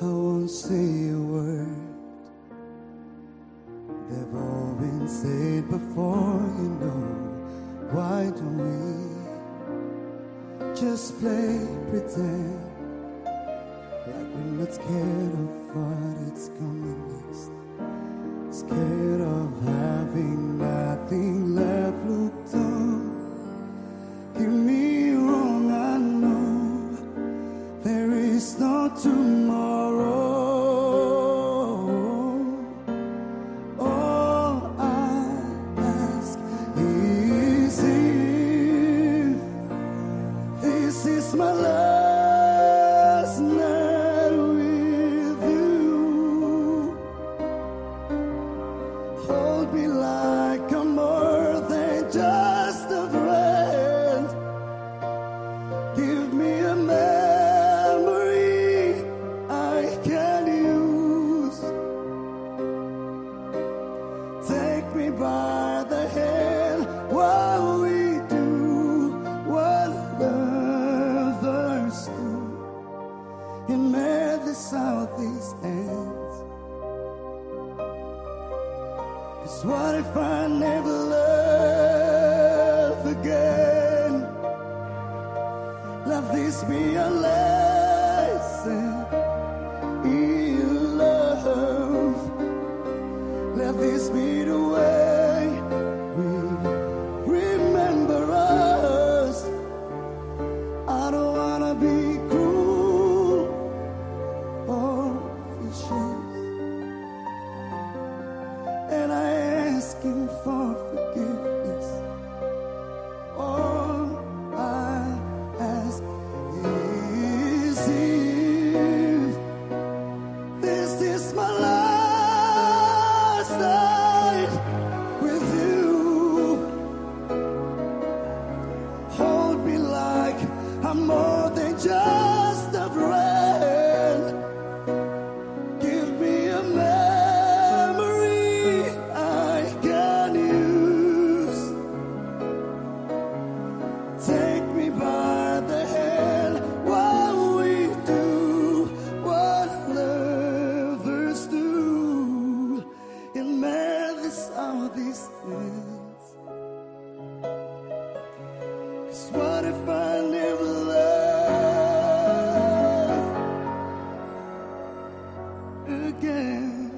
I won't say a word. They've all been said before, you know. Why don't we just play pretend? Like we're not scared of what it's coming next. Scared of having nothing left looked is not tomorrow. All I ask is if this is my last by the hand while we do what lovers do. And may the southeast ends. Cause what if I never love again? Let this be a lesson in love. Let this be the way vicious, and I ask Him for forgiveness. All I ask is these. Cause what if I never love again?